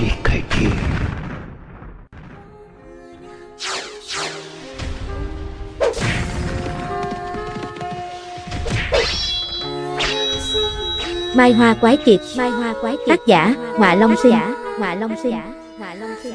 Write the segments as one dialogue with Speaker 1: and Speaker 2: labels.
Speaker 1: đi cái gì
Speaker 2: Mai Hoa Quái Kiệt. Mai Hoa Quái Kiệt. Tác giả Ngọa Long Sinh. Ngọa Long Sinh. Ngọa Long Sinh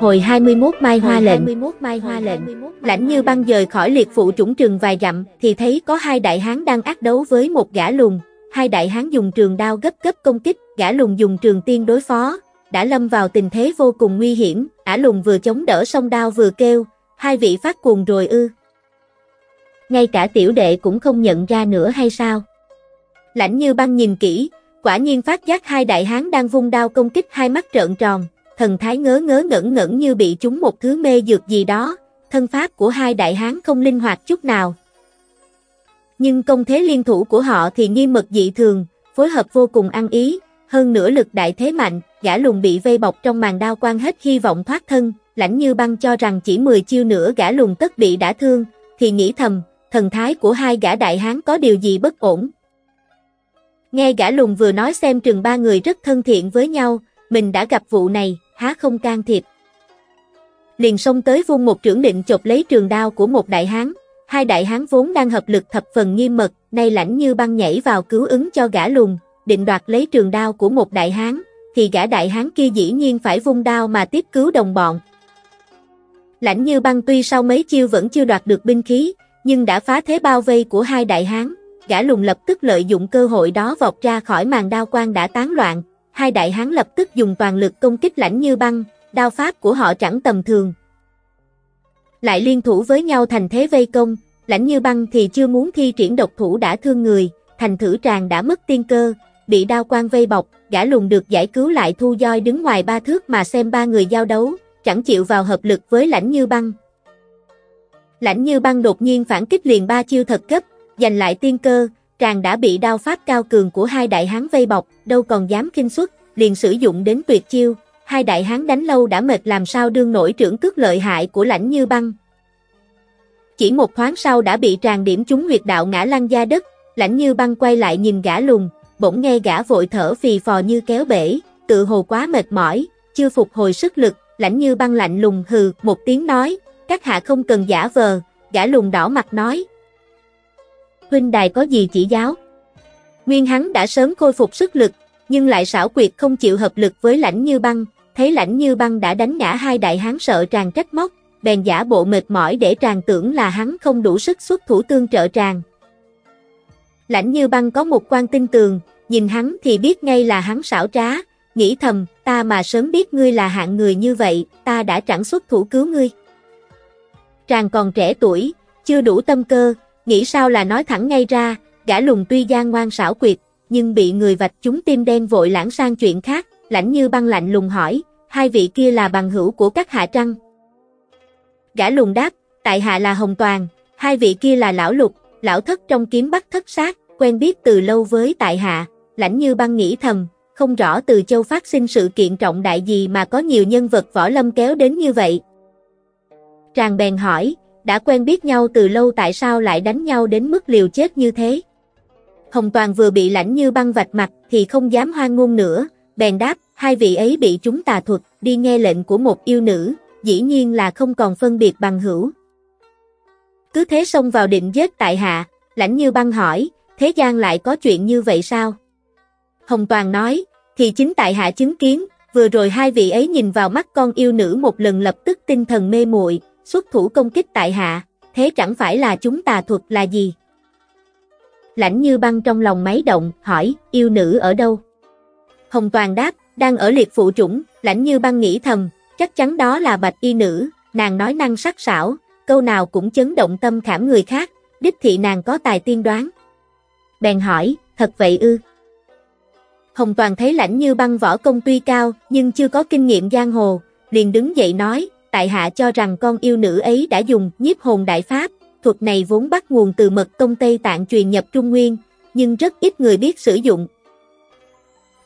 Speaker 2: Hồi 21 Mai Hoa lệnh. 21 Mai Hoa lệnh. Lãnh Như băng dời khỏi liệt phụ trũng trường vài dặm, thì thấy có hai đại hán đang ác đấu với một gã lùn. Hai đại hán dùng trường đao gấp gấp công kích, gã lùn dùng trường tiên đối phó, đã lâm vào tình thế vô cùng nguy hiểm, ả lùn vừa chống đỡ song đao vừa kêu, hai vị phát cuồng rồi ư. Ngay cả tiểu đệ cũng không nhận ra nữa hay sao? Lãnh Như băng nhìn kỹ, quả nhiên phát giác hai đại hán đang vung đao công kích hai mắt trợn tròn, thần thái ngớ ngớ ngẩn ngẩn như bị trúng một thứ mê dược gì đó, thân pháp của hai đại hán không linh hoạt chút nào. Nhưng công thế liên thủ của họ thì nghiêm mật dị thường, phối hợp vô cùng ăn ý, hơn nữa lực đại thế mạnh, gã lùn bị vây bọc trong màn đao quan hết hy vọng thoát thân, lãnh như băng cho rằng chỉ 10 chiêu nữa gã lùn tất bị đã thương, thì nghĩ thầm, thần thái của hai gã đại hán có điều gì bất ổn. Nghe gã lùn vừa nói xem trường ba người rất thân thiện với nhau, mình đã gặp vụ này, há không can thiệp. Liền xông tới vung một trưởng định chộp lấy trường đao của một đại hán, hai đại hán vốn đang hợp lực thập phần nghiêm mật, nay lãnh như băng nhảy vào cứu ứng cho gã lùn, định đoạt lấy trường đao của một đại hán, thì gã đại hán kia dĩ nhiên phải vung đao mà tiếp cứu đồng bọn. Lãnh như băng tuy sau mấy chiêu vẫn chưa đoạt được binh khí, nhưng đã phá thế bao vây của hai đại hán, gã lùn lập tức lợi dụng cơ hội đó vọt ra khỏi màn đao quang đã tán loạn, hai đại hán lập tức dùng toàn lực công kích lãnh như băng, đao pháp của họ chẳng tầm thường. Lại liên thủ với nhau thành thế vây công, lãnh như băng thì chưa muốn thi triển độc thủ đã thương người, thành thử tràng đã mất tiên cơ, bị đao quan vây bọc, gã lùn được giải cứu lại thu doi đứng ngoài ba thước mà xem ba người giao đấu, chẳng chịu vào hợp lực với lãnh như băng. Lãnh như băng đột nhiên phản kích liền ba chiêu thật gấp, giành lại tiên cơ, tràng đã bị đao pháp cao cường của hai đại hán vây bọc, đâu còn dám kinh xuất, liền sử dụng đến tuyệt chiêu, hai đại hán đánh lâu đã mệt làm sao đương nổi trưởng cước lợi hại của lãnh như băng. Chỉ một thoáng sau đã bị tràn điểm trúng huyệt đạo ngã lăn ra đất, lãnh như băng quay lại nhìn gã lùng, bỗng nghe gã vội thở phì phò như kéo bể, tự hồ quá mệt mỏi, chưa phục hồi sức lực, lãnh như băng lạnh lùng hừ một tiếng nói, các hạ không cần giả vờ, gã lùng đỏ mặt nói, huynh đài có gì chỉ giáo. Nguyên hắn đã sớm khôi phục sức lực, nhưng lại xảo quyệt không chịu hợp lực với lãnh như băng, thấy lãnh như băng đã đánh ngã hai đại hán sợ tràn trách móc, bèn giả bộ mệt mỏi để tràn tưởng là hắn không đủ sức xuất thủ tương trợ tràn. Lãnh như băng có một quan tinh tường, nhìn hắn thì biết ngay là hắn xảo trá, nghĩ thầm, ta mà sớm biết ngươi là hạng người như vậy, ta đã chẳng xuất thủ cứu ngươi. Tràng còn trẻ tuổi, chưa đủ tâm cơ, Nghĩ sao là nói thẳng ngay ra, gã lùng tuy gian ngoan xảo quyệt, nhưng bị người vạch chúng tim đen vội lãng sang chuyện khác, lãnh như băng lạnh lùng hỏi, hai vị kia là bằng hữu của các hạ trăng. Gã lùng đáp, tại hạ là Hồng Toàn, hai vị kia là lão lục, lão thất trong kiếm bắt thất sát, quen biết từ lâu với tại hạ, lãnh như băng nghĩ thầm, không rõ từ châu phát sinh sự kiện trọng đại gì mà có nhiều nhân vật võ lâm kéo đến như vậy. Tràng bèn hỏi, đã quen biết nhau từ lâu tại sao lại đánh nhau đến mức liều chết như thế. Hồng Toàn vừa bị lãnh như băng vạch mặt thì không dám hoang ngôn nữa, bèn đáp, hai vị ấy bị chúng tà thuật, đi nghe lệnh của một yêu nữ, dĩ nhiên là không còn phân biệt bằng hữu. Cứ thế xông vào định giết tại hạ, lãnh như băng hỏi, thế gian lại có chuyện như vậy sao? Hồng Toàn nói, thì chính tại hạ chứng kiến, vừa rồi hai vị ấy nhìn vào mắt con yêu nữ một lần lập tức tinh thần mê muội, xuất thủ công kích tại hạ, thế chẳng phải là chúng tà thuật là gì? lãnh như băng trong lòng máy động, hỏi, yêu nữ ở đâu? Hồng Toàn đáp, đang ở liệt phụ trũng, lãnh như băng nghĩ thầm, chắc chắn đó là bạch y nữ, nàng nói năng sắc sảo, câu nào cũng chấn động tâm khảm người khác, đích thị nàng có tài tiên đoán. Bèn hỏi, thật vậy ư? Hồng Toàn thấy lãnh như băng võ công tuy cao, nhưng chưa có kinh nghiệm giang hồ, liền đứng dậy nói, tại hạ cho rằng con yêu nữ ấy đã dùng nhiếp hồn đại pháp, thuật này vốn bắt nguồn từ mật công Tây Tạng truyền nhập Trung Nguyên, nhưng rất ít người biết sử dụng.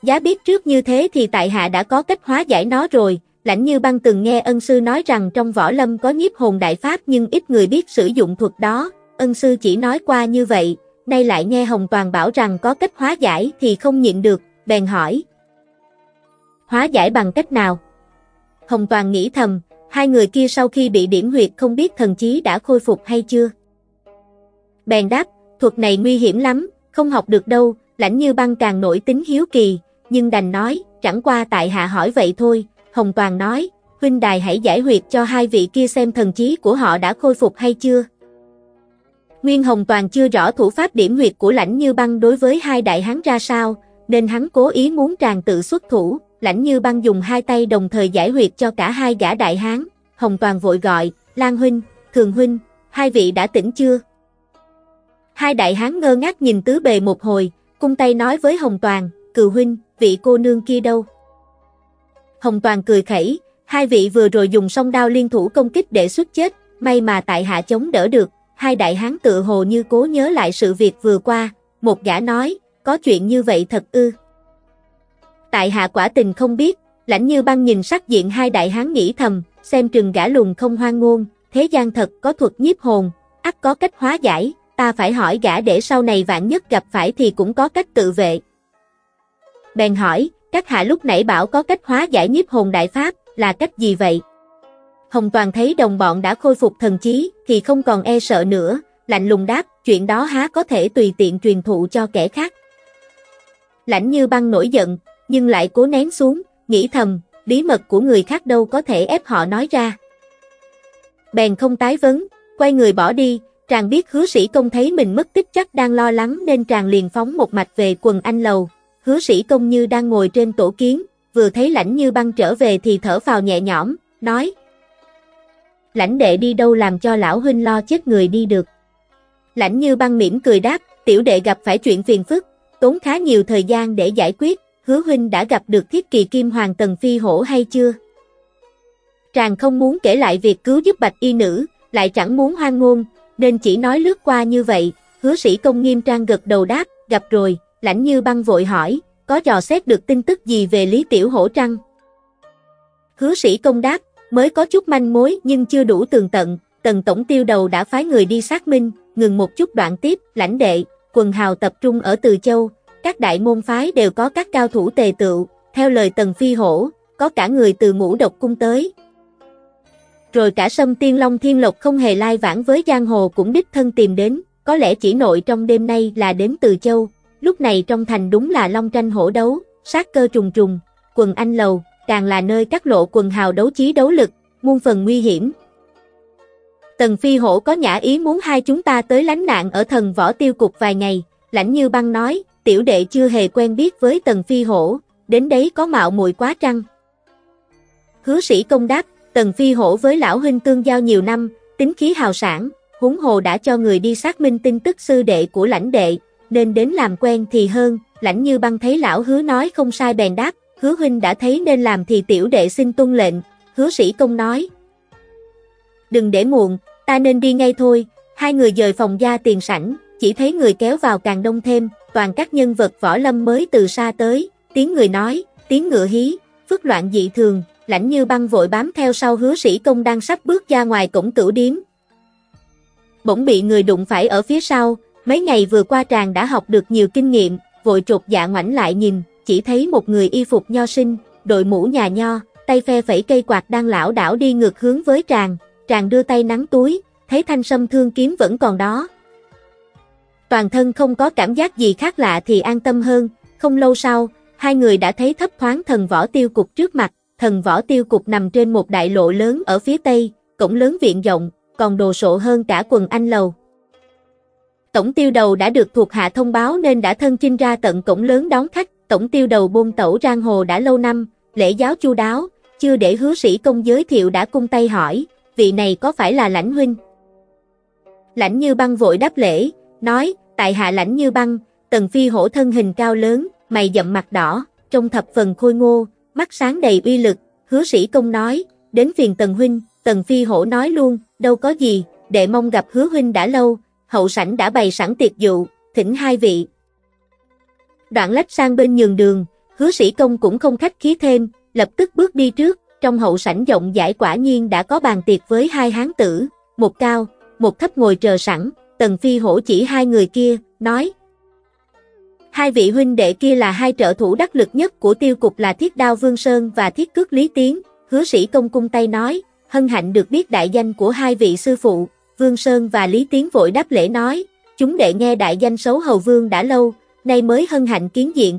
Speaker 2: Giá biết trước như thế thì tại hạ đã có cách hóa giải nó rồi, lãnh như băng từng nghe ân sư nói rằng trong võ lâm có nhiếp hồn đại pháp nhưng ít người biết sử dụng thuật đó, ân sư chỉ nói qua như vậy, nay lại nghe Hồng Toàn bảo rằng có cách hóa giải thì không nhịn được, bèn hỏi. Hóa giải bằng cách nào? Hồng Toàn nghĩ thầm, hai người kia sau khi bị điểm huyệt không biết thần chí đã khôi phục hay chưa. Bèn đáp, thuật này nguy hiểm lắm, không học được đâu, lãnh như băng càng nổi tính hiếu kỳ, nhưng đành nói, chẳng qua tại hạ hỏi vậy thôi, Hồng Toàn nói, huynh đài hãy giải huyệt cho hai vị kia xem thần chí của họ đã khôi phục hay chưa. Nguyên Hồng Toàn chưa rõ thủ pháp điểm huyệt của lãnh như băng đối với hai đại hán ra sao, nên hắn cố ý muốn tràn tự xuất thủ, lãnh như băng dùng hai tay đồng thời giải huyệt cho cả hai gã đại hán, Hồng Toàn vội gọi, Lan Huynh, Thường Huynh, hai vị đã tỉnh chưa? Hai đại hán ngơ ngác nhìn tứ bề một hồi, cung tay nói với Hồng Toàn, Cừu Huynh, vị cô nương kia đâu? Hồng Toàn cười khẩy, hai vị vừa rồi dùng song đao liên thủ công kích để xuất chết, may mà tại hạ chống đỡ được, hai đại hán tự hồ như cố nhớ lại sự việc vừa qua, một gã nói, có chuyện như vậy thật ư. Tại hạ quả tình không biết, lãnh như băng nhìn sắc diện hai đại hán nghĩ thầm, xem trừng gã lùn không hoang ngôn, thế gian thật có thuật nhiếp hồn, ắt có cách hóa giải, ta phải hỏi gã để sau này vạn nhất gặp phải thì cũng có cách tự vệ. Bèn hỏi, các hạ lúc nãy bảo có cách hóa giải nhiếp hồn đại pháp, là cách gì vậy? Hồng Toàn thấy đồng bọn đã khôi phục thần trí, thì không còn e sợ nữa, lạnh lùng đáp, chuyện đó há có thể tùy tiện truyền thụ cho kẻ khác. Lãnh như băng nổi giận, nhưng lại cố nén xuống, nghĩ thầm, bí mật của người khác đâu có thể ép họ nói ra. Bèn không tái vấn, quay người bỏ đi, Tràng biết hứa sĩ công thấy mình mất tích chắc đang lo lắng nên tràng liền phóng một mạch về quần anh lầu. Hứa sĩ công như đang ngồi trên tổ kiến, vừa thấy lãnh như băng trở về thì thở vào nhẹ nhõm, nói. Lãnh đệ đi đâu làm cho lão huynh lo chết người đi được. Lãnh như băng mỉm cười đáp, tiểu đệ gặp phải chuyện phiền phức, tốn khá nhiều thời gian để giải quyết, hứa huynh đã gặp được thiết kỳ kim hoàng tần phi hổ hay chưa? Tràng không muốn kể lại việc cứu giúp bạch y nữ, lại chẳng muốn hoang ngôn, nên chỉ nói lướt qua như vậy, hứa sĩ công nghiêm trang gật đầu đáp, gặp rồi, lãnh như băng vội hỏi, có dò xét được tin tức gì về Lý Tiểu Hổ Trăng? Hứa sĩ công đáp, mới có chút manh mối nhưng chưa đủ tường tận, tần tổng tiêu đầu đã phái người đi xác minh, ngừng một chút đoạn tiếp, lãnh đệ, quần hào tập trung ở Từ Châu, các đại môn phái đều có các cao thủ tề tựu, theo lời tần phi hổ, có cả người từ ngũ độc cung tới, rồi cả sâm tiên long thiên lộc không hề lai vãng với giang hồ cũng đích thân tìm đến, có lẽ chỉ nội trong đêm nay là đến từ châu, lúc này trong thành đúng là long tranh hổ đấu, sát cơ trùng trùng, quần anh lầu, càng là nơi các lộ quần hào đấu trí đấu lực, muôn phần nguy hiểm. Tần Phi Hổ có nhã ý muốn hai chúng ta tới lánh nạn ở thần võ tiêu cục vài ngày, lãnh như băng nói, tiểu đệ chưa hề quen biết với Tần Phi Hổ, đến đấy có mạo muội quá trăng. Hứa sĩ công đáp, Tần Phi Hổ với lão huynh tương giao nhiều năm, tính khí hào sản, huống hồ đã cho người đi xác minh tin tức sư đệ của lãnh đệ, nên đến làm quen thì hơn, lãnh như băng thấy lão hứa nói không sai bèn đáp, hứa huynh đã thấy nên làm thì tiểu đệ xin tuân lệnh, hứa sĩ công nói. Đừng để muộn, ta nên đi ngay thôi, hai người dời phòng gia tiền sảnh, chỉ thấy người kéo vào càng đông thêm, toàn các nhân vật võ lâm mới từ xa tới, tiếng người nói, tiếng ngựa hí, phức loạn dị thường, lãnh như băng vội bám theo sau hứa sĩ công đang sắp bước ra ngoài cổng cửu điếm. Bỗng bị người đụng phải ở phía sau, mấy ngày vừa qua tràng đã học được nhiều kinh nghiệm, vội trột dạ ngoảnh lại nhìn, chỉ thấy một người y phục nho sinh, đội mũ nhà nho, tay phe phẩy cây quạt đang lão đảo đi ngược hướng với tràng, tràng đưa tay nắng túi, thấy thanh sâm thương kiếm vẫn còn đó. Toàn thân không có cảm giác gì khác lạ thì an tâm hơn, không lâu sau, hai người đã thấy thấp thoáng thần võ tiêu cục trước mặt, thần võ tiêu cục nằm trên một đại lộ lớn ở phía tây, cổng lớn viện rộng, còn đồ sộ hơn cả quần anh lầu. Tổng tiêu đầu đã được thuộc hạ thông báo nên đã thân chinh ra tận cổng lớn đón khách, tổng tiêu đầu buôn tẩu giang hồ đã lâu năm, lễ giáo chu đáo, chưa để hứa sĩ công giới thiệu đã cung tay hỏi, vị này có phải là lãnh huynh? Lãnh như băng vội đáp lễ, nói, tại hạ lãnh như băng, tần phi hổ thân hình cao lớn, mày dậm mặt đỏ, trong thập phần khôi ngô, mắt sáng đầy uy lực, hứa sĩ công nói, đến phiền tần huynh, tần phi hổ nói luôn, đâu có gì, đệ mong gặp hứa huynh đã lâu, hậu sảnh đã bày sẵn tiệc dụ, thỉnh hai vị. Đoạn lách sang bên nhường đường, hứa sĩ công cũng không khách khí thêm, lập tức bước đi trước, trong hậu sảnh rộng rãi quả nhiên đã có bàn tiệc với hai hán tử, một cao, một thấp ngồi chờ sẵn, tần phi hổ chỉ hai người kia, nói. Hai vị huynh đệ kia là hai trợ thủ đắc lực nhất của tiêu cục là Thiết Đao Vương Sơn và Thiết Cước Lý Tiến, hứa sĩ công cung tay nói, hân hạnh được biết đại danh của hai vị sư phụ, Vương Sơn và Lý Tiến vội đáp lễ nói, chúng đệ nghe đại danh xấu hầu vương đã lâu, nay mới hân hạnh kiến diện.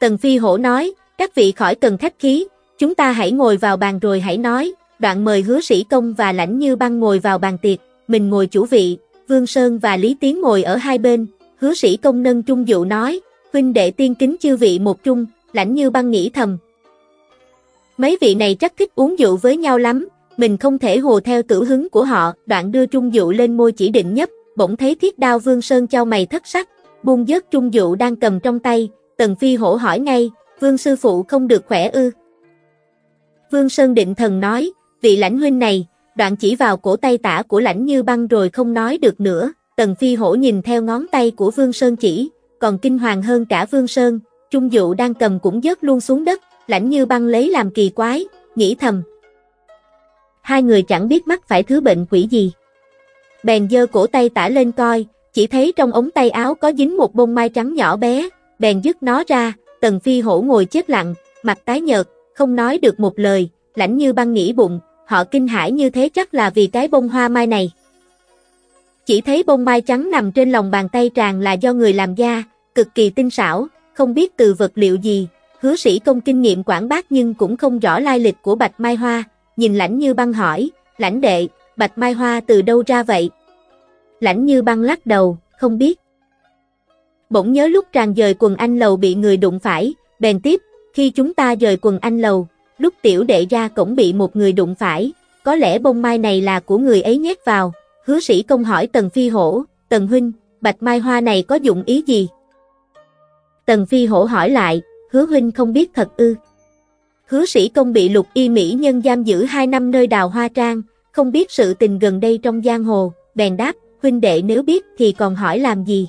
Speaker 2: Tần Phi Hổ nói, các vị khỏi cần khách khí, chúng ta hãy ngồi vào bàn rồi hãy nói, đoạn mời hứa sĩ công và lãnh như băng ngồi vào bàn tiệc, mình ngồi chủ vị, Vương Sơn và Lý Tiến ngồi ở hai bên, hứa sĩ công nâng trung dụ nói, huynh đệ tiên kính chư vị một trung, lãnh như băng nghĩ thầm. Mấy vị này chắc thích uống rượu với nhau lắm, mình không thể hồ theo tử hứng của họ, đoạn đưa trung dụ lên môi chỉ định nhấp, bỗng thấy thiết đao Vương Sơn trao mày thất sắc, buông dớt trung dụ đang cầm trong tay, Tần Phi hổ hỏi ngay, Vương sư phụ không được khỏe ư. Vương Sơn định thần nói, vị lãnh huynh này, đoạn chỉ vào cổ tay tả của lãnh như băng rồi không nói được nữa, Tần Phi hổ nhìn theo ngón tay của Vương Sơn chỉ, còn kinh hoàng hơn cả Vương Sơn, trung dụ đang cầm cũng dớt luôn xuống đất, lãnh như băng lấy làm kỳ quái, nghĩ thầm. Hai người chẳng biết mắc phải thứ bệnh quỷ gì. Bèn dơ cổ tay tả lên coi, chỉ thấy trong ống tay áo có dính một bông mai trắng nhỏ bé, bèn dứt nó ra, tần phi hổ ngồi chết lặng, mặt tái nhợt, không nói được một lời, lãnh như băng nghĩ bụng, họ kinh hãi như thế chắc là vì cái bông hoa mai này. Chỉ thấy bông mai trắng nằm trên lòng bàn tay tràn là do người làm da, cực kỳ tinh xảo, không biết từ vật liệu gì, hứa sĩ công kinh nghiệm quảng bác nhưng cũng không rõ lai lịch của bạch mai hoa, nhìn lãnh như băng hỏi, lãnh đệ, bạch mai hoa từ đâu ra vậy? Lãnh như băng lắc đầu, không biết. Bỗng nhớ lúc tràn dời quần anh lầu bị người đụng phải, bèn tiếp, khi chúng ta dời quần anh lầu, lúc tiểu đệ ra cổng bị một người đụng phải, có lẽ bông mai này là của người ấy nhét vào, hứa sĩ công hỏi Tần Phi Hổ, Tần Huynh, bạch mai hoa này có dụng ý gì? Tần Phi Hổ hỏi lại, hứa Huynh không biết thật ư. Hứa sĩ công bị lục y mỹ nhân giam giữ 2 năm nơi đào hoa trang, không biết sự tình gần đây trong giang hồ, bèn đáp, huynh đệ nếu biết thì còn hỏi làm gì.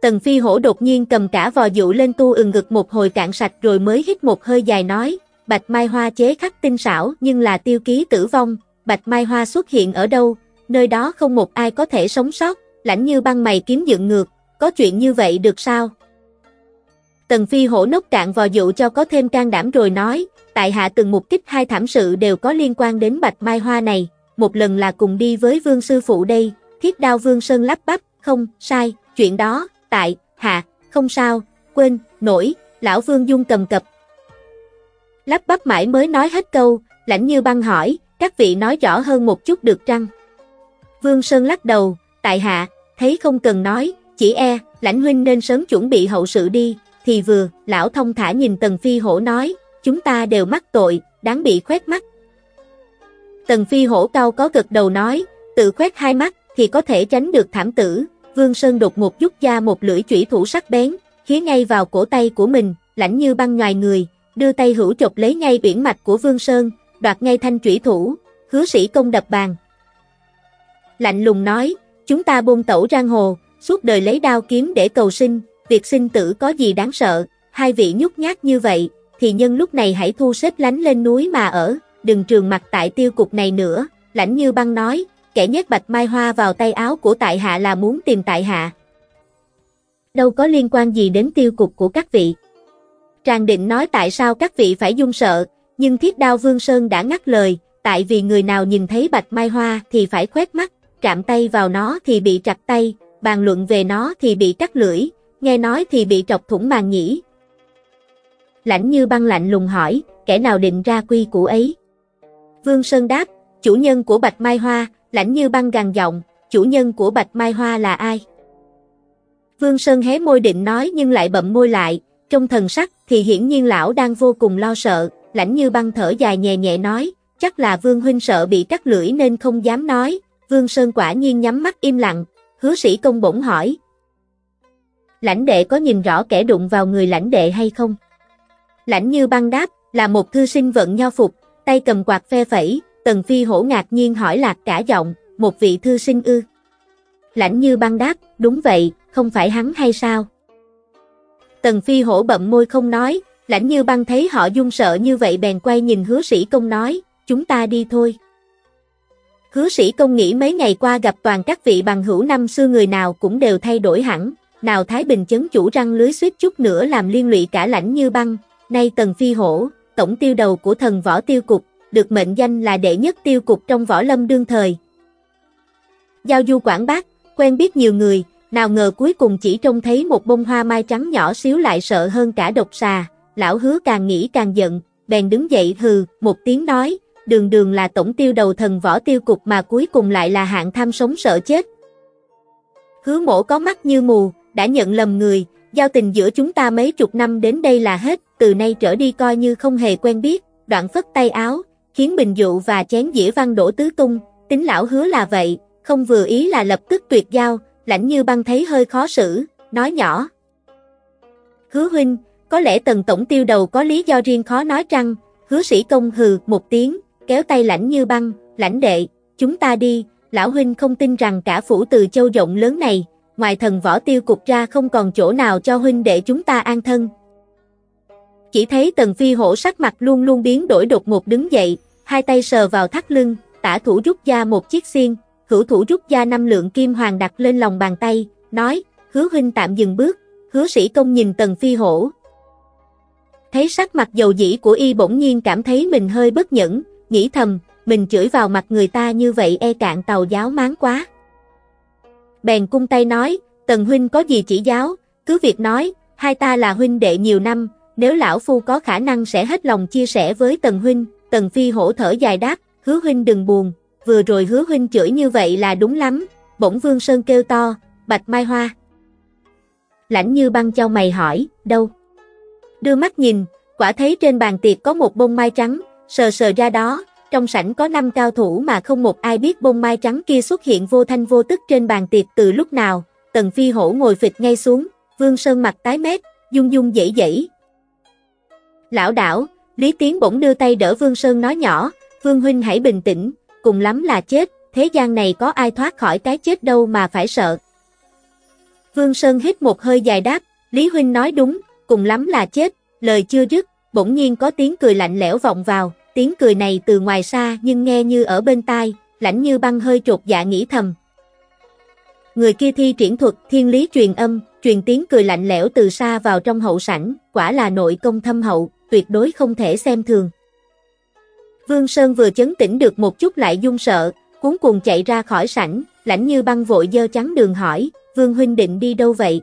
Speaker 2: Tần phi hổ đột nhiên cầm cả vò dụ lên tu ừng ngực một hồi cạn sạch rồi mới hít một hơi dài nói, bạch mai hoa chế khắc tinh xảo nhưng là tiêu ký tử vong, bạch mai hoa xuất hiện ở đâu, nơi đó không một ai có thể sống sót, lãnh như băng mày kiếm dựng ngược, có chuyện như vậy được sao? Tần Phi hổ nốc cạn vào dụ cho có thêm can đảm rồi nói, tại hạ từng mục kích hai thảm sự đều có liên quan đến bạch mai hoa này, một lần là cùng đi với vương sư phụ đây, thiết đao vương sơn lắp bắp, không, sai, chuyện đó, tại, hạ, không sao, quên, nổi, lão vương dung cầm cập. Lắp bắp mãi mới nói hết câu, lãnh như băng hỏi, các vị nói rõ hơn một chút được trăng. Vương Sơn lắc đầu, tại hạ, thấy không cần nói, chỉ e, lãnh huynh nên sớm chuẩn bị hậu sự đi, thì vừa, lão thông thả nhìn Tần Phi Hổ nói, chúng ta đều mắc tội, đáng bị khoét mắt. Tần Phi Hổ cao có gật đầu nói, tự khoét hai mắt, thì có thể tránh được thảm tử. Vương Sơn đột ngột rút ra một lưỡi chủy thủ sắc bén, khía ngay vào cổ tay của mình, lãnh như băng ngoài người, đưa tay hữu chộp lấy ngay biển mạch của Vương Sơn, đoạt ngay thanh chủy thủ, hứa sĩ công đập bàn. Lạnh lùng nói, chúng ta bôn tẩu giang hồ, suốt đời lấy đao kiếm để cầu sinh, việc sinh tử có gì đáng sợ, hai vị nhút nhát như vậy, thì nhân lúc này hãy thu xếp lánh lên núi mà ở, đừng trường mặt tại tiêu cục này nữa, lãnh như băng nói, kẻ nhét bạch mai hoa vào tay áo của tại hạ là muốn tìm tại hạ. Đâu có liên quan gì đến tiêu cục của các vị. Trang định nói tại sao các vị phải dung sợ, nhưng thiết đao vương sơn đã ngắt lời, tại vì người nào nhìn thấy bạch mai hoa thì phải khoét mắt, chạm tay vào nó thì bị chặt tay, bàn luận về nó thì bị cắt lưỡi, nghe nói thì bị trọc thủng màng nhĩ. Lãnh như băng lạnh lùng hỏi, kẻ nào định ra quy củ ấy? Vương Sơn đáp, chủ nhân của Bạch Mai Hoa, lãnh như băng gằn giọng, chủ nhân của Bạch Mai Hoa là ai? Vương Sơn hé môi định nói nhưng lại bậm môi lại, trong thần sắc thì hiển nhiên lão đang vô cùng lo sợ, lãnh như băng thở dài nhẹ nhẹ nói, chắc là Vương Huynh sợ bị cắt lưỡi nên không dám nói, Vương Sơn quả nhiên nhắm mắt im lặng, hứa sĩ công bổng hỏi. Lãnh đệ có nhìn rõ kẻ đụng vào người lãnh đệ hay không? Lãnh như băng đáp, là một thư sinh vận nho phục, tay cầm quạt phe phẩy, tần phi hổ ngạc nhiên hỏi lạc cả giọng, một vị thư sinh ư. Lãnh như băng đáp, đúng vậy, không phải hắn hay sao? Tần phi hổ bậm môi không nói, lãnh như băng thấy họ dung sợ như vậy bèn quay nhìn hứa sĩ công nói, chúng ta đi thôi. Hứa sĩ công nghĩ mấy ngày qua gặp toàn các vị bằng hữu năm xưa người nào cũng đều thay đổi hẳn, nào Thái Bình chấn chủ răng lưới suýt chút nữa làm liên lụy cả lãnh như băng, nay Tần Phi Hổ, tổng tiêu đầu của thần võ tiêu cục, được mệnh danh là đệ nhất tiêu cục trong võ lâm đương thời. Giao du quảng bác, quen biết nhiều người, nào ngờ cuối cùng chỉ trông thấy một bông hoa mai trắng nhỏ xíu lại sợ hơn cả độc xà, lão hứa càng nghĩ càng giận, bèn đứng dậy hừ, một tiếng nói, đường đường là tổng tiêu đầu thần võ tiêu cục mà cuối cùng lại là hạng tham sống sợ chết. Hứa mổ có mắt như mù, đã nhận lầm người, giao tình giữa chúng ta mấy chục năm đến đây là hết, từ nay trở đi coi như không hề quen biết, đoạn phất tay áo, khiến bình dụ và chén dĩa văn đổ tứ tung, tính lão hứa là vậy, không vừa ý là lập tức tuyệt giao, lãnh như băng thấy hơi khó xử, nói nhỏ. Hứa huynh, có lẽ tần tổng tiêu đầu có lý do riêng khó nói trăng, hứa sĩ công hừ một tiếng, kéo tay lãnh như băng, lãnh đệ, chúng ta đi, lão huynh không tin rằng cả phủ từ châu rộng lớn này, ngoài thần võ tiêu cục ra không còn chỗ nào cho huynh đệ chúng ta an thân. Chỉ thấy tần phi hổ sắc mặt luôn luôn biến đổi đột ngột đứng dậy, hai tay sờ vào thắt lưng, tả thủ rút ra một chiếc xiên, hữu thủ rút ra năm lượng kim hoàng đặt lên lòng bàn tay, nói, hứa huynh tạm dừng bước, hứa sĩ công nhìn tần phi hổ. Thấy sắc mặt dầu dĩ của y bỗng nhiên cảm thấy mình hơi bất nhẫn, nghĩ thầm, mình chửi vào mặt người ta như vậy e cạn tàu giáo máng quá. Bèn cung tay nói, tần huynh có gì chỉ giáo, cứ việc nói, hai ta là huynh đệ nhiều năm, nếu lão phu có khả năng sẽ hết lòng chia sẻ với tần huynh, tần phi hổ thở dài đáp, hứa huynh đừng buồn, vừa rồi hứa huynh chửi như vậy là đúng lắm, bỗng vương sơn kêu to, bạch mai hoa. Lãnh như băng cho mày hỏi, đâu? Đưa mắt nhìn, quả thấy trên bàn tiệc có một bông mai trắng, sờ sờ ra đó, trong sảnh có năm cao thủ mà không một ai biết bông mai trắng kia xuất hiện vô thanh vô tức trên bàn tiệc từ lúc nào, tần phi hổ ngồi phịch ngay xuống, vương sơn mặt tái mét, dung dung dễ dẫy. Lão đảo, Lý Tiến bỗng đưa tay đỡ Vương Sơn nói nhỏ, Vương Huynh hãy bình tĩnh, cùng lắm là chết, thế gian này có ai thoát khỏi cái chết đâu mà phải sợ. Vương Sơn hít một hơi dài đáp, Lý Huynh nói đúng, cùng lắm là chết, lời chưa dứt, bỗng nhiên có tiếng cười lạnh lẽo vọng vào, tiếng cười này từ ngoài xa nhưng nghe như ở bên tai, lãnh như băng hơi trột dạ nghĩ thầm. Người kia thi triển thuật thiên lý truyền âm, truyền tiếng cười lạnh lẽo từ xa vào trong hậu sảnh, quả là nội công thâm hậu, tuyệt đối không thể xem thường. Vương Sơn vừa chấn tĩnh được một chút lại dung sợ, cuốn cuồng chạy ra khỏi sảnh, lãnh như băng vội dơ trắng đường hỏi, Vương Huynh định đi đâu vậy?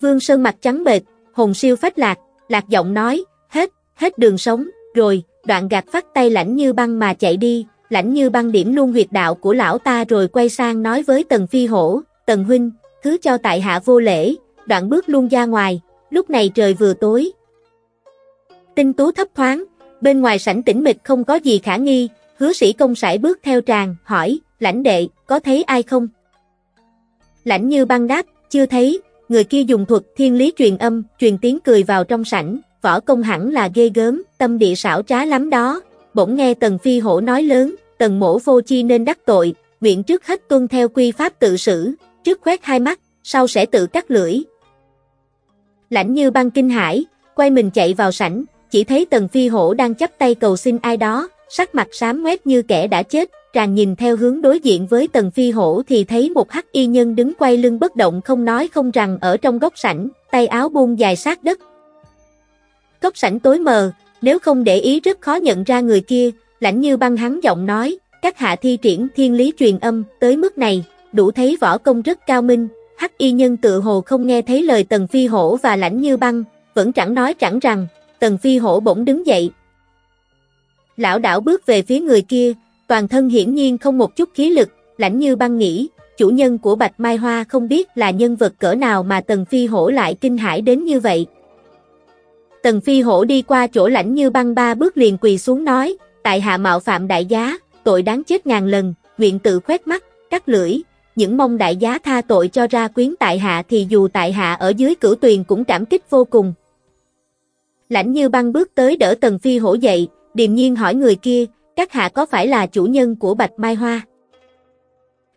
Speaker 2: Vương Sơn mặt trắng bệt, hồn siêu phách lạc, lạc giọng nói, hết, hết đường sống, rồi, đoạn gạt phát tay lãnh như băng mà chạy đi, lãnh như băng điểm luôn huyệt đạo của lão ta rồi quay sang nói với Tần Phi Hổ, Tần Huynh, thứ cho tại hạ vô lễ, đoạn bước luôn ra ngoài, lúc này trời vừa tối. Tinh tú thấp thoáng, bên ngoài sảnh tĩnh mịch không có gì khả nghi, hứa sĩ công sải bước theo tràng, hỏi, lãnh đệ, có thấy ai không? Lãnh như băng đáp, chưa thấy, người kia dùng thuật thiên lý truyền âm, truyền tiếng cười vào trong sảnh, võ công hẳn là ghê gớm, tâm địa xảo trá lắm đó. Bỗng nghe Tần Phi Hổ nói lớn, Tần mổ vô chi nên đắc tội, nguyện trước hết tuân theo quy pháp tự xử, trước khoét hai mắt, sau sẽ tự cắt lưỡi. Lãnh như băng kinh hải, quay mình chạy vào sảnh, chỉ thấy Tần Phi Hổ đang chấp tay cầu xin ai đó, sắc mặt xám ngoét như kẻ đã chết, tràn nhìn theo hướng đối diện với Tần Phi Hổ thì thấy một hắc y nhân đứng quay lưng bất động không nói không rằng ở trong góc sảnh, tay áo buông dài sát đất. Góc sảnh tối mờ, nếu không để ý rất khó nhận ra người kia, lãnh như băng hắn giọng nói, các hạ thi triển thiên lý truyền âm, tới mức này, đủ thấy võ công rất cao minh, hắc y nhân tự hồ không nghe thấy lời Tần Phi Hổ và lãnh như băng, vẫn chẳng nói chẳng rằng, Tần Phi Hổ bỗng đứng dậy. Lão đảo bước về phía người kia, toàn thân hiển nhiên không một chút khí lực, lãnh như băng nghĩ, chủ nhân của Bạch Mai Hoa không biết là nhân vật cỡ nào mà Tần Phi Hổ lại kinh hãi đến như vậy. Tần Phi Hổ đi qua chỗ lãnh như băng ba bước liền quỳ xuống nói, tại hạ mạo phạm đại giá, tội đáng chết ngàn lần, nguyện tự khoét mắt, cắt lưỡi, những mong đại giá tha tội cho ra quyến tại hạ thì dù tại hạ ở dưới cửu tuyền cũng cảm kích vô cùng. Lãnh như băng bước tới đỡ Tần Phi Hổ dậy, điềm nhiên hỏi người kia, các hạ có phải là chủ nhân của Bạch Mai Hoa?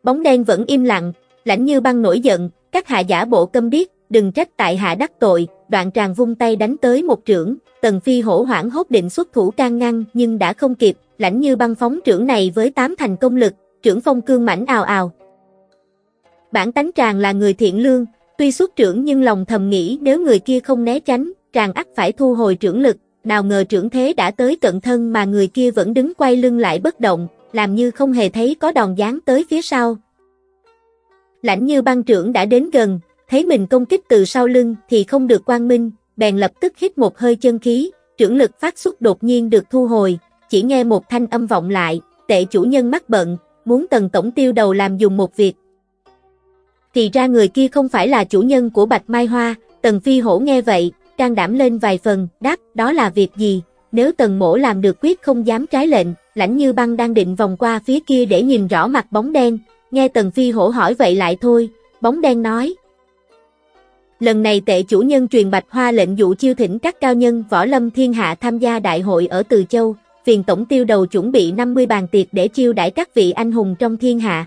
Speaker 2: Bóng đen vẫn im lặng, lãnh như băng nổi giận, các hạ giả bộ câm điếc, đừng trách tại hạ đắc tội, đoạn tràng vung tay đánh tới một trưởng, tần phi hổ hoảng hốt định xuất thủ can ngăn nhưng đã không kịp, lãnh như băng phóng trưởng này với tám thành công lực, trưởng phong cương mảnh ào ào. Bản tánh tràng là người thiện lương, tuy xuất trưởng nhưng lòng thầm nghĩ nếu người kia không né tránh, tràng ắt phải thu hồi trưởng lực, nào ngờ trưởng thế đã tới cận thân mà người kia vẫn đứng quay lưng lại bất động, làm như không hề thấy có đòn giáng tới phía sau. Lãnh như băng trưởng đã đến gần, thấy mình công kích từ sau lưng thì không được quang minh, bèn lập tức hít một hơi chân khí, trưởng lực phát xuất đột nhiên được thu hồi, chỉ nghe một thanh âm vọng lại, tệ chủ nhân mắc bận, muốn tần tổng tiêu đầu làm dùng một việc. Thì ra người kia không phải là chủ nhân của Bạch Mai Hoa, tần phi hổ nghe vậy, can đảm lên vài phần, đáp, đó là việc gì, nếu tần mổ làm được quyết không dám trái lệnh, lãnh như băng đang định vòng qua phía kia để nhìn rõ mặt bóng đen, nghe tần phi hổ hỏi vậy lại thôi, bóng đen nói. Lần này tệ chủ nhân truyền bạch hoa lệnh dụ chiêu thỉnh các cao nhân võ lâm thiên hạ tham gia đại hội ở Từ Châu, phiền tổng tiêu đầu chuẩn bị 50 bàn tiệc để chiêu đãi các vị anh hùng trong thiên hạ.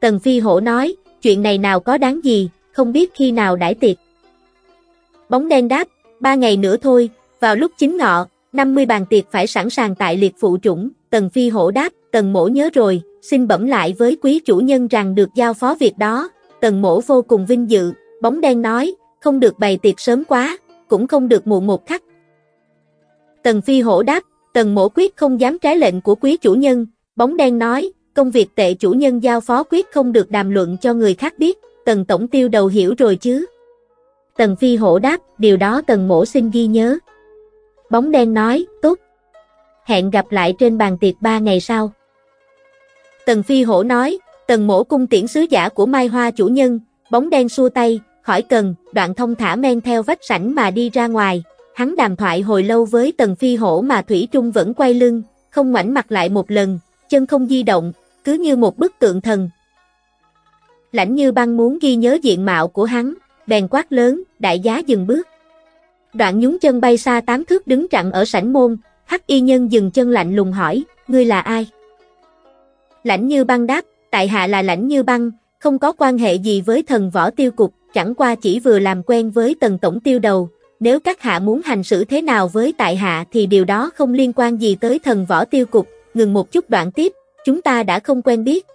Speaker 2: Tần phi hổ nói, chuyện này nào có đáng gì, không biết khi nào đãi tiệc. Bóng đen đáp, ba ngày nữa thôi, vào lúc chính ngọ, 50 bàn tiệc phải sẵn sàng tại liệt phụ chủng, Tần Phi hổ đáp, Tần mổ nhớ rồi, xin bẩm lại với quý chủ nhân rằng được giao phó việc đó, Tần mổ vô cùng vinh dự, bóng đen nói, không được bày tiệc sớm quá, cũng không được muộn một khắc. Tần Phi hổ đáp, Tần mổ quyết không dám trái lệnh của quý chủ nhân, bóng đen nói, công việc tệ chủ nhân giao phó quyết không được đàm luận cho người khác biết, Tần Tổng tiêu đầu hiểu rồi chứ. Tần Phi hổ đáp, điều đó Tần mổ xin ghi nhớ. Bóng đen nói, tốt. Hẹn gặp lại trên bàn tiệc ba ngày sau. Tần Phi hổ nói, Tần mổ cung tiễn sứ giả của Mai Hoa chủ nhân, bóng đen xua tay, khỏi cần, đoạn thông thả men theo vách sảnh mà đi ra ngoài. Hắn đàm thoại hồi lâu với Tần Phi hổ mà Thủy Trung vẫn quay lưng, không ngoảnh mặt lại một lần, chân không di động, cứ như một bức tượng thần. Lãnh như băng muốn ghi nhớ diện mạo của hắn, bèn quát lớn, đại giá dừng bước. Đoạn nhún chân bay xa tám thước đứng chặn ở sảnh môn, hắc y nhân dừng chân lạnh lùng hỏi, ngươi là ai? Lãnh như băng đáp, tại hạ là lãnh như băng, không có quan hệ gì với thần võ tiêu cục, chẳng qua chỉ vừa làm quen với tần tổng tiêu đầu. Nếu các hạ muốn hành xử thế nào với tại hạ thì điều đó không liên quan gì tới thần võ tiêu cục, ngừng một chút đoạn tiếp, chúng ta đã không quen biết.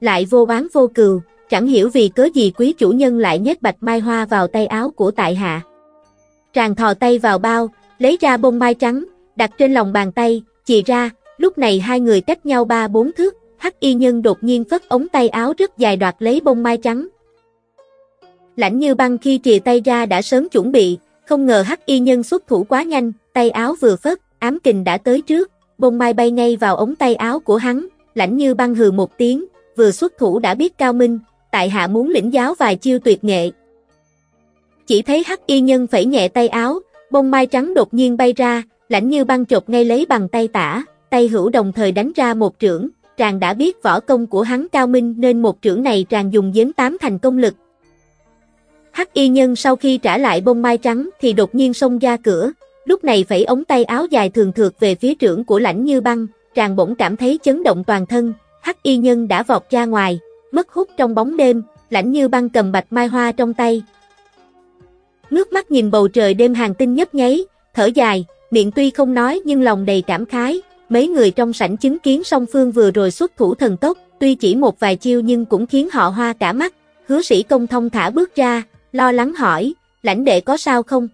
Speaker 2: Lại vô oán vô cừu, chẳng hiểu vì cớ gì quý chủ nhân lại nhét bạch mai hoa vào tay áo của tại hạ. Tràng thò tay vào bao, lấy ra bông mai trắng, đặt trên lòng bàn tay, chì ra, lúc này hai người cách nhau ba bốn thước, hắc y nhân đột nhiên phất ống tay áo rất dài đoạt lấy bông mai trắng. Lãnh như băng khi chìa tay ra đã sớm chuẩn bị, không ngờ hắc y nhân xuất thủ quá nhanh, tay áo vừa phất, ám kình đã tới trước, bông mai bay ngay vào ống tay áo của hắn, lãnh như băng hừ một tiếng, vừa xuất thủ đã biết cao minh, tại hạ muốn lĩnh giáo vài chiêu tuyệt nghệ. Chỉ thấy hắc y nhân phẩy nhẹ tay áo, bông mai trắng đột nhiên bay ra, lãnh như băng chộp ngay lấy bằng tay tả, tay hữu đồng thời đánh ra một trưởng, tràng đã biết võ công của hắn cao minh nên một trưởng này tràng dùng giếm tám thành công lực. Hắc y nhân sau khi trả lại bông mai trắng thì đột nhiên xông ra cửa, lúc này phẩy ống tay áo dài thường thượt về phía trưởng của lãnh như băng, tràng bỗng cảm thấy chấn động toàn thân, hắc y nhân đã vọt ra ngoài, mất hút trong bóng đêm, lãnh như băng cầm bạch mai hoa trong tay. Ngước mắt nhìn bầu trời đêm hàng tinh nhấp nháy, thở dài, miệng tuy không nói nhưng lòng đầy cảm khái, mấy người trong sảnh chứng kiến song phương vừa rồi xuất thủ thần tốc, tuy chỉ một vài chiêu nhưng cũng khiến họ hoa cả mắt, hứa sĩ công thông thả bước ra, lo lắng hỏi, lãnh đệ có sao không?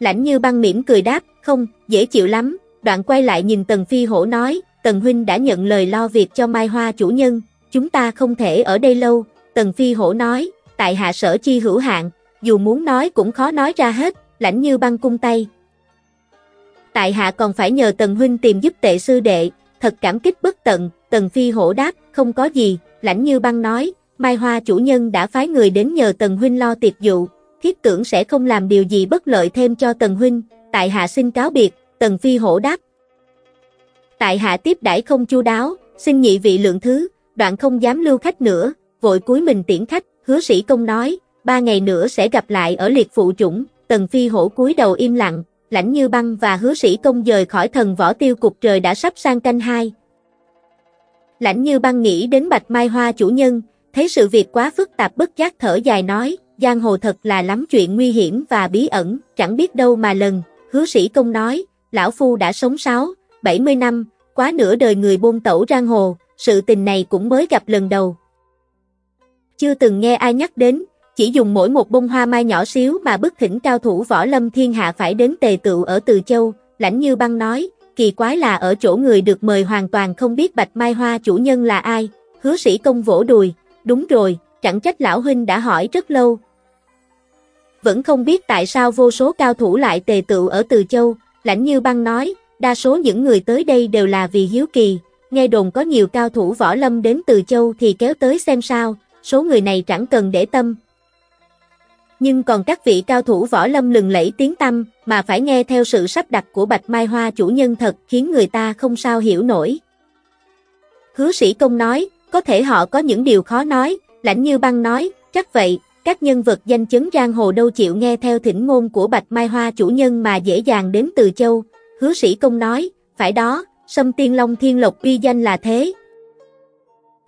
Speaker 2: Lãnh như băng mỉm cười đáp, không, dễ chịu lắm, đoạn quay lại nhìn Tần Phi Hổ nói, Tần Huynh đã nhận lời lo việc cho Mai Hoa chủ nhân, chúng ta không thể ở đây lâu, Tần Phi Hổ nói, tại hạ sở chi hữu hạn, dù muốn nói cũng khó nói ra hết, lãnh như băng cung tay. Tại hạ còn phải nhờ Tần Huynh tìm giúp tệ sư đệ, thật cảm kích bất tận, Tần Phi hổ đáp, không có gì, lãnh như băng nói, Mai Hoa chủ nhân đã phái người đến nhờ Tần Huynh lo tiệc dụ, thiết tưởng sẽ không làm điều gì bất lợi thêm cho Tần Huynh, tại hạ xin cáo biệt, Tần Phi hổ đáp. Tại hạ tiếp đãi không chu đáo, xin nhị vị lượng thứ, đoạn không dám lưu khách nữa, vội cúi mình tiễn khách, hứa sĩ công nói, ba ngày nữa sẽ gặp lại ở liệt phụ chủng, Tần Phi hổ cúi đầu im lặng, lãnh như băng và hứa sĩ công dời khỏi thần võ tiêu cục trời đã sắp sang canh hai. Lãnh như băng nghĩ đến bạch mai hoa chủ nhân, thấy sự việc quá phức tạp bất giác thở dài nói, giang hồ thật là lắm chuyện nguy hiểm và bí ẩn, chẳng biết đâu mà lần, hứa sĩ công nói, lão phu đã sống 6, 70 năm, quá nửa đời người bôn tẩu giang hồ, sự tình này cũng mới gặp lần đầu. Chưa từng nghe ai nhắc đến, chỉ dùng mỗi một bông hoa mai nhỏ xíu mà bức thỉnh cao thủ võ lâm thiên hạ phải đến tề tựu ở Từ Châu, lãnh như băng nói, kỳ quái là ở chỗ người được mời hoàn toàn không biết bạch mai hoa chủ nhân là ai, hứa sĩ công vỗ đùi, đúng rồi, chẳng trách lão huynh đã hỏi rất lâu. Vẫn không biết tại sao vô số cao thủ lại tề tựu ở Từ Châu, lãnh như băng nói, đa số những người tới đây đều là vì hiếu kỳ, nghe đồn có nhiều cao thủ võ lâm đến Từ Châu thì kéo tới xem sao, số người này chẳng cần để tâm, nhưng còn các vị cao thủ võ lâm lừng lẫy tiếng tâm, mà phải nghe theo sự sắp đặt của Bạch Mai Hoa chủ nhân thật khiến người ta không sao hiểu nổi. Hứa sĩ công nói, có thể họ có những điều khó nói, lãnh như băng nói, chắc vậy, các nhân vật danh chấn giang hồ đâu chịu nghe theo thỉnh ngôn của Bạch Mai Hoa chủ nhân mà dễ dàng đến từ châu. Hứa sĩ công nói, phải đó, sâm tiên long thiên lộc uy danh là thế.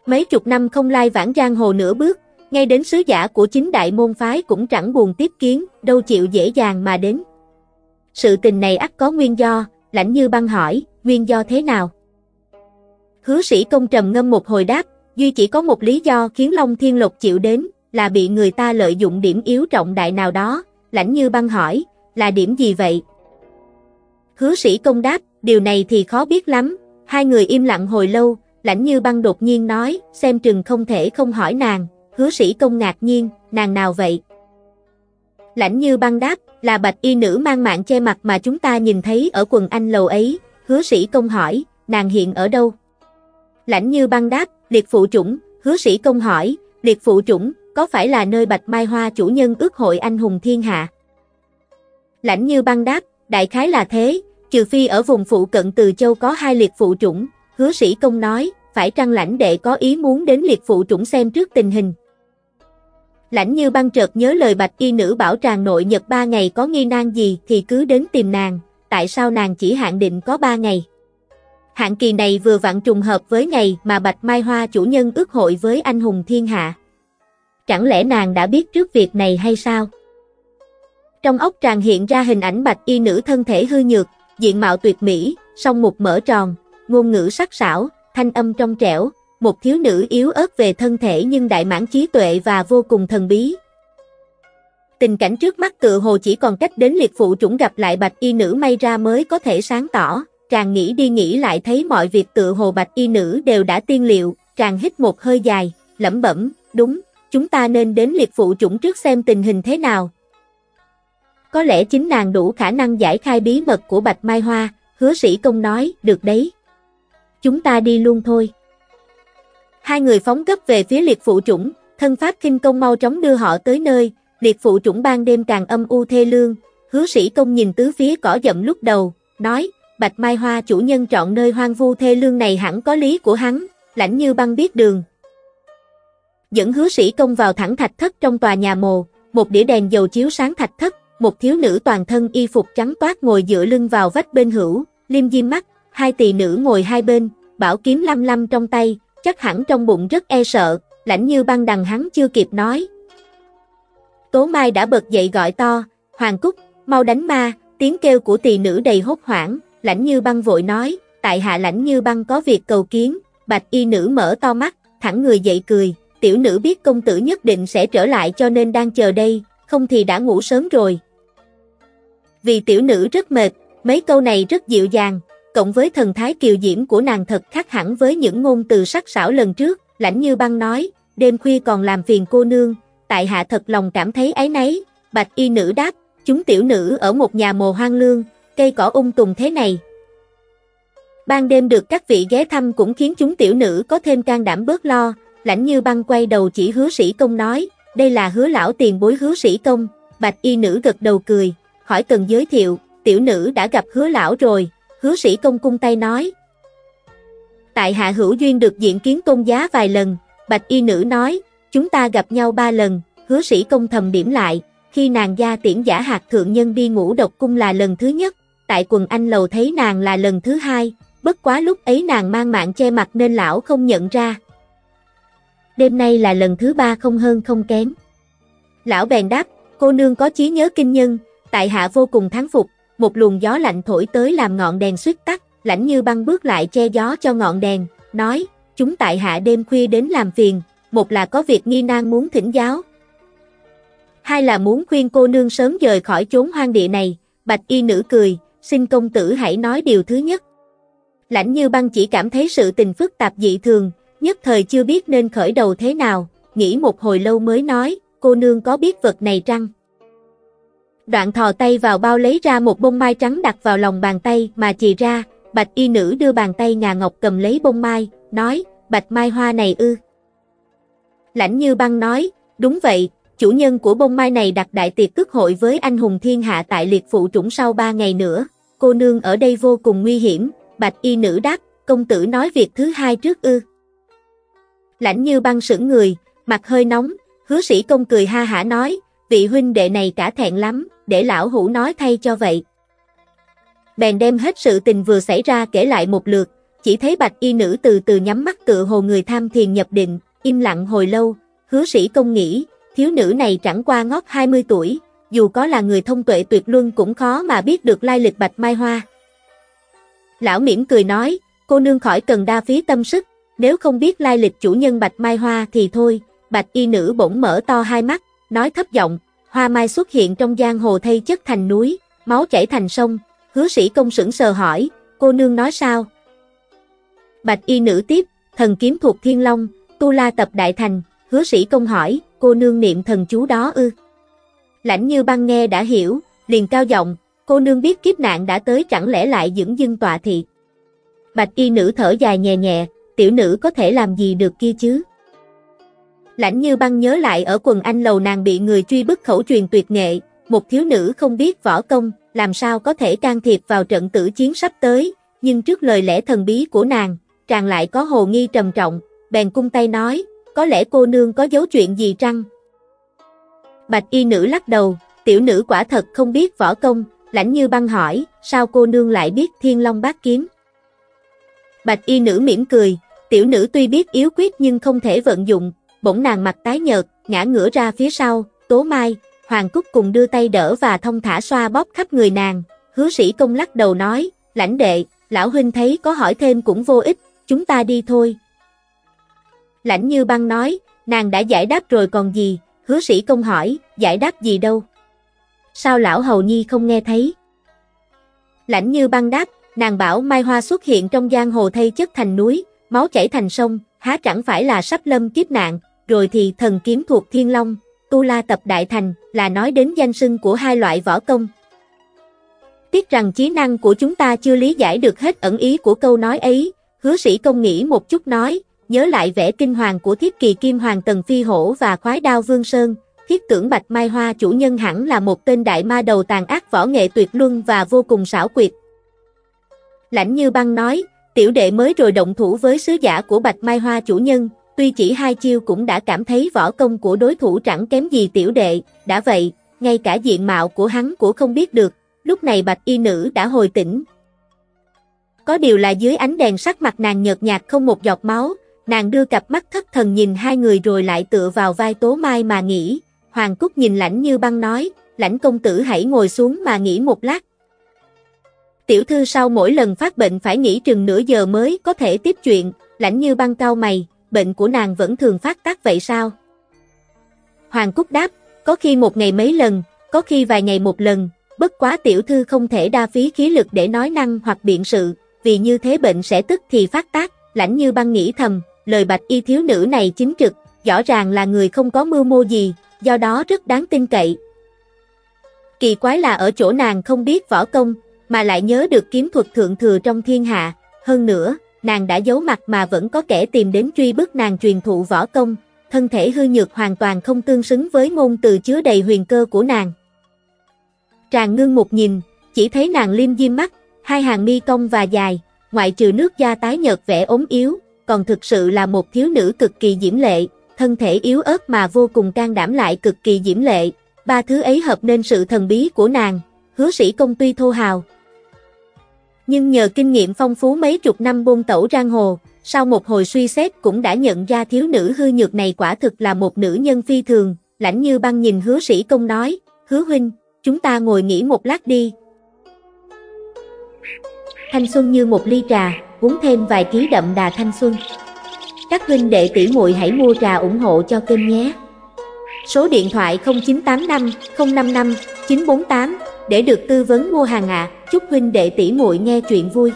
Speaker 2: Mấy chục năm không lai vãng giang hồ nửa bước, ngay đến sứ giả của chính đại môn phái cũng chẳng buồn tiếp kiến, đâu chịu dễ dàng mà đến. Sự tình này ắt có nguyên do, lãnh như băng hỏi, nguyên do thế nào? Hứa sĩ công trầm ngâm một hồi đáp, duy chỉ có một lý do khiến Long Thiên Lộc chịu đến, là bị người ta lợi dụng điểm yếu trọng đại nào đó, lãnh như băng hỏi, là điểm gì vậy? Hứa sĩ công đáp, điều này thì khó biết lắm, hai người im lặng hồi lâu, lãnh như băng đột nhiên nói, xem chừng không thể không hỏi nàng, Hứa sĩ công ngạc nhiên, nàng nào vậy? Lãnh như băng đáp, là bạch y nữ mang mạng che mặt mà chúng ta nhìn thấy ở quần anh lầu ấy, hứa sĩ công hỏi, nàng hiện ở đâu? Lãnh như băng đáp, liệt phụ chủng, hứa sĩ công hỏi, liệt phụ chủng, có phải là nơi bạch mai hoa chủ nhân ước hội anh hùng thiên hạ? Lãnh như băng đáp, đại khái là thế, trừ phi ở vùng phụ cận từ châu có hai liệt phụ chủng, hứa sĩ công nói, phải trăng lãnh đệ có ý muốn đến liệt phụ chủng xem trước tình hình. Lãnh như băng chợt nhớ lời bạch y nữ bảo tràng nội nhật ba ngày có nghi nan gì thì cứ đến tìm nàng, tại sao nàng chỉ hạn định có ba ngày. Hạn kỳ này vừa vặn trùng hợp với ngày mà Bạch Mai Hoa chủ nhân ước hội với anh hùng thiên hạ. Chẳng lẽ nàng đã biết trước việc này hay sao? Trong ốc tràng hiện ra hình ảnh bạch y nữ thân thể hư nhược, diện mạo tuyệt mỹ, song mục mở tròn, ngôn ngữ sắc sảo, thanh âm trong trẻo, một thiếu nữ yếu ớt về thân thể nhưng đại mãn trí tuệ và vô cùng thần bí. Tình cảnh trước mắt tự hồ chỉ còn cách đến liệt phụ chủng gặp lại bạch y nữ may ra mới có thể sáng tỏ, chàng nghĩ đi nghĩ lại thấy mọi việc tự hồ bạch y nữ đều đã tiên liệu, chàng hít một hơi dài, lẩm bẩm, đúng, chúng ta nên đến liệt phụ chủng trước xem tình hình thế nào. Có lẽ chính nàng đủ khả năng giải khai bí mật của bạch mai hoa, hứa sĩ công nói, được đấy. Chúng ta đi luôn thôi. Hai người phóng gấp về phía liệt phụ chủng, thân pháp kinh công mau chóng đưa họ tới nơi, liệt phụ chủng ban đêm càng âm u thê lương, hứa sĩ công nhìn tứ phía cỏ dậm lúc đầu, nói, Bạch Mai Hoa chủ nhân chọn nơi hoang vu thê lương này hẳn có lý của hắn, lãnh như băng biết đường. Dẫn hứa sĩ công vào thẳng thạch thất trong tòa nhà mồ, một đĩa đèn dầu chiếu sáng thạch thất, một thiếu nữ toàn thân y phục trắng toát ngồi dựa lưng vào vách bên hữu, liêm diêm mắt, hai tỳ nữ ngồi hai bên, bảo kiếm lăm lăm trong tay, chắc hẳn trong bụng rất e sợ, lãnh như băng đằng hắn chưa kịp nói. Tố Mai đã bật dậy gọi to, Hoàng Cúc, mau đánh ma, tiếng kêu của tỳ nữ đầy hốt hoảng, lãnh như băng vội nói, tại hạ lãnh như băng có việc cầu kiến, bạch y nữ mở to mắt, thẳng người dậy cười, tiểu nữ biết công tử nhất định sẽ trở lại cho nên đang chờ đây, không thì đã ngủ sớm rồi. Vì tiểu nữ rất mệt, mấy câu này rất dịu dàng, cộng với thần thái kiều diễm của nàng thật khác hẳn với những ngôn từ sắc sảo lần trước, lãnh như băng nói, đêm khuya còn làm phiền cô nương, tại hạ thật lòng cảm thấy ấy nấy, bạch y nữ đáp, chúng tiểu nữ ở một nhà mồ hoang lương, cây cỏ ung tùng thế này. Ban đêm được các vị ghé thăm cũng khiến chúng tiểu nữ có thêm can đảm bớt lo, lãnh như băng quay đầu chỉ hứa sĩ công nói, đây là hứa lão tiền bối hứa sĩ công, bạch y nữ gật đầu cười, hỏi cần giới thiệu, tiểu nữ đã gặp hứa lão rồi, hứa sĩ công cung tay nói. Tại hạ hữu duyên được diện kiến công giá vài lần, bạch y nữ nói, chúng ta gặp nhau ba lần, hứa sĩ công thầm điểm lại, khi nàng gia tiễn giả hạt thượng nhân đi ngủ độc cung là lần thứ nhất, tại quần anh lầu thấy nàng là lần thứ hai, bất quá lúc ấy nàng mang mạng che mặt nên lão không nhận ra. Đêm nay là lần thứ ba không hơn không kém. Lão bèn đáp, cô nương có trí nhớ kinh nhân, tại hạ vô cùng thắng phục, một luồng gió lạnh thổi tới làm ngọn đèn suýt tắt, lãnh như băng bước lại che gió cho ngọn đèn, nói, chúng tại hạ đêm khuya đến làm phiền, một là có việc nghi nan muốn thỉnh giáo. Hai là muốn khuyên cô nương sớm rời khỏi chốn hoang địa này, bạch y nữ cười, xin công tử hãy nói điều thứ nhất. Lãnh như băng chỉ cảm thấy sự tình phức tạp dị thường, nhất thời chưa biết nên khởi đầu thế nào, nghĩ một hồi lâu mới nói, cô nương có biết vật này trăng? Đoạn thò tay vào bao lấy ra một bông mai trắng đặt vào lòng bàn tay mà chì ra, bạch y nữ đưa bàn tay ngà ngọc cầm lấy bông mai, nói, bạch mai hoa này ư. Lãnh như băng nói, đúng vậy, chủ nhân của bông mai này đặt đại tiệc cức hội với anh hùng thiên hạ tại liệt phụ trũng sau ba ngày nữa, cô nương ở đây vô cùng nguy hiểm, bạch y nữ đáp, công tử nói việc thứ hai trước ư. Lãnh như băng sững người, mặt hơi nóng, hứa sĩ công cười ha hả nói, vị huynh đệ này cả thẹn lắm, để lão hủ nói thay cho vậy. Bèn đem hết sự tình vừa xảy ra kể lại một lượt, chỉ thấy bạch y nữ từ từ nhắm mắt tựa hồ người tham thiền nhập định, im lặng hồi lâu, hứa sĩ công nghĩ, thiếu nữ này chẳng qua ngót 20 tuổi, dù có là người thông tuệ tuyệt luân cũng khó mà biết được lai lịch bạch mai hoa. Lão mỉm cười nói, cô nương khỏi cần đa phí tâm sức, nếu không biết lai lịch chủ nhân bạch mai hoa thì thôi, bạch y nữ bỗng mở to hai mắt, nói thấp giọng, hoa mai xuất hiện trong giang hồ thay chất thành núi, máu chảy thành sông, hứa sĩ công sững sờ hỏi, cô nương nói sao? Bạch y nữ tiếp, thần kiếm thuộc thiên long, tu la tập đại thành, hứa sĩ công hỏi, cô nương niệm thần chú đó ư? Lãnh như băng nghe đã hiểu, liền cao giọng, cô nương biết kiếp nạn đã tới chẳng lẽ lại dưỡng dưng tọa thị. Bạch y nữ thở dài nhẹ nhẹ, tiểu nữ có thể làm gì được kia chứ? Lãnh như băng nhớ lại ở quần anh lầu nàng bị người truy bức khẩu truyền tuyệt nghệ, một thiếu nữ không biết võ công, làm sao có thể can thiệp vào trận tử chiến sắp tới, nhưng trước lời lẽ thần bí của nàng, tràn lại có hồ nghi trầm trọng, bèn cung tay nói, có lẽ cô nương có dấu chuyện gì trăng? Bạch y nữ lắc đầu, tiểu nữ quả thật không biết võ công, lãnh như băng hỏi, sao cô nương lại biết thiên long bát kiếm? Bạch y nữ mỉm cười, tiểu nữ tuy biết yếu quyết nhưng không thể vận dụng, bỗng nàng mặt tái nhợt, ngã ngửa ra phía sau, tố mai, hoàng cúc cùng đưa tay đỡ và thông thả xoa bóp khắp người nàng, hứa sĩ công lắc đầu nói, lãnh đệ, lão huynh thấy có hỏi thêm cũng vô ích, chúng ta đi thôi. Lãnh như băng nói, nàng đã giải đáp rồi còn gì, hứa sĩ công hỏi, giải đáp gì đâu. Sao lão hầu nhi không nghe thấy? Lãnh như băng đáp, nàng bảo mai hoa xuất hiện trong giang hồ thay chất thành núi, máu chảy thành sông, há chẳng phải là sắp lâm kiếp nạn, rồi thì thần kiếm thuộc thiên long, tu la tập đại thành, là nói đến danh sưng của hai loại võ công. Tiếc rằng trí năng của chúng ta chưa lý giải được hết ẩn ý của câu nói ấy, hứa sĩ công nghĩ một chút nói, nhớ lại vẻ kinh hoàng của thiết kỳ kim hoàng tần phi hổ và khoái đao vương sơn, thiết tưởng bạch mai hoa chủ nhân hẳn là một tên đại ma đầu tàn ác võ nghệ tuyệt luân và vô cùng xảo quyệt. Lãnh như băng nói, tiểu đệ mới rồi động thủ với sứ giả của bạch mai hoa chủ nhân, tuy chỉ hai chiêu cũng đã cảm thấy võ công của đối thủ chẳng kém gì tiểu đệ, đã vậy, ngay cả diện mạo của hắn cũng không biết được, lúc này bạch y nữ đã hồi tỉnh. Có điều là dưới ánh đèn sắc mặt nàng nhợt nhạt không một giọt máu, nàng đưa cặp mắt thất thần nhìn hai người rồi lại tựa vào vai Tố Mai mà nghĩ, Hoàng Cúc nhìn lãnh như băng nói, lãnh công tử hãy ngồi xuống mà nghỉ một lát. Tiểu thư sau mỗi lần phát bệnh phải nghỉ chừng nửa giờ mới có thể tiếp chuyện, lãnh như băng cao mày, bệnh của nàng vẫn thường phát tác vậy sao? Hoàng Cúc đáp, có khi một ngày mấy lần, có khi vài ngày một lần, bất quá tiểu thư không thể đa phí khí lực để nói năng hoặc biện sự, vì như thế bệnh sẽ tức thì phát tác, lãnh như băng nghĩ thầm, lời bạch y thiếu nữ này chính trực, rõ ràng là người không có mưu mô gì, do đó rất đáng tin cậy. Kỳ quái là ở chỗ nàng không biết võ công, mà lại nhớ được kiếm thuật thượng thừa trong thiên hạ, hơn nữa, nàng đã giấu mặt mà vẫn có kẻ tìm đến truy bức nàng truyền thụ võ công, thân thể hư nhược hoàn toàn không tương xứng với môn từ chứa đầy huyền cơ của nàng. Tràng ngưng một nhìn, chỉ thấy nàng liêm diêm mắt, hai hàng mi cong và dài, ngoại trừ nước da tái nhợt vẻ ốm yếu, còn thực sự là một thiếu nữ cực kỳ diễm lệ, thân thể yếu ớt mà vô cùng can đảm lại cực kỳ diễm lệ, ba thứ ấy hợp nên sự thần bí của nàng, hứa sĩ công tuy thô hào. Nhưng nhờ kinh nghiệm phong phú mấy chục năm bôn tẩu giang hồ, sau một hồi suy xét cũng đã nhận ra thiếu nữ hư nhược này quả thực là một nữ nhân phi thường, lãnh như băng nhìn hứa sĩ công nói, hứa huynh, chúng ta ngồi nghỉ một lát đi. Thanh xuân như một ly trà, uống thêm vài ký đậm đà thanh xuân. Các huynh đệ tỷ muội hãy mua trà ủng hộ cho kênh nhé. Số điện thoại 0985 055 948 để được tư vấn mua hàng ạ. À. Chúc huynh đệ tỷ muội nghe chuyện vui.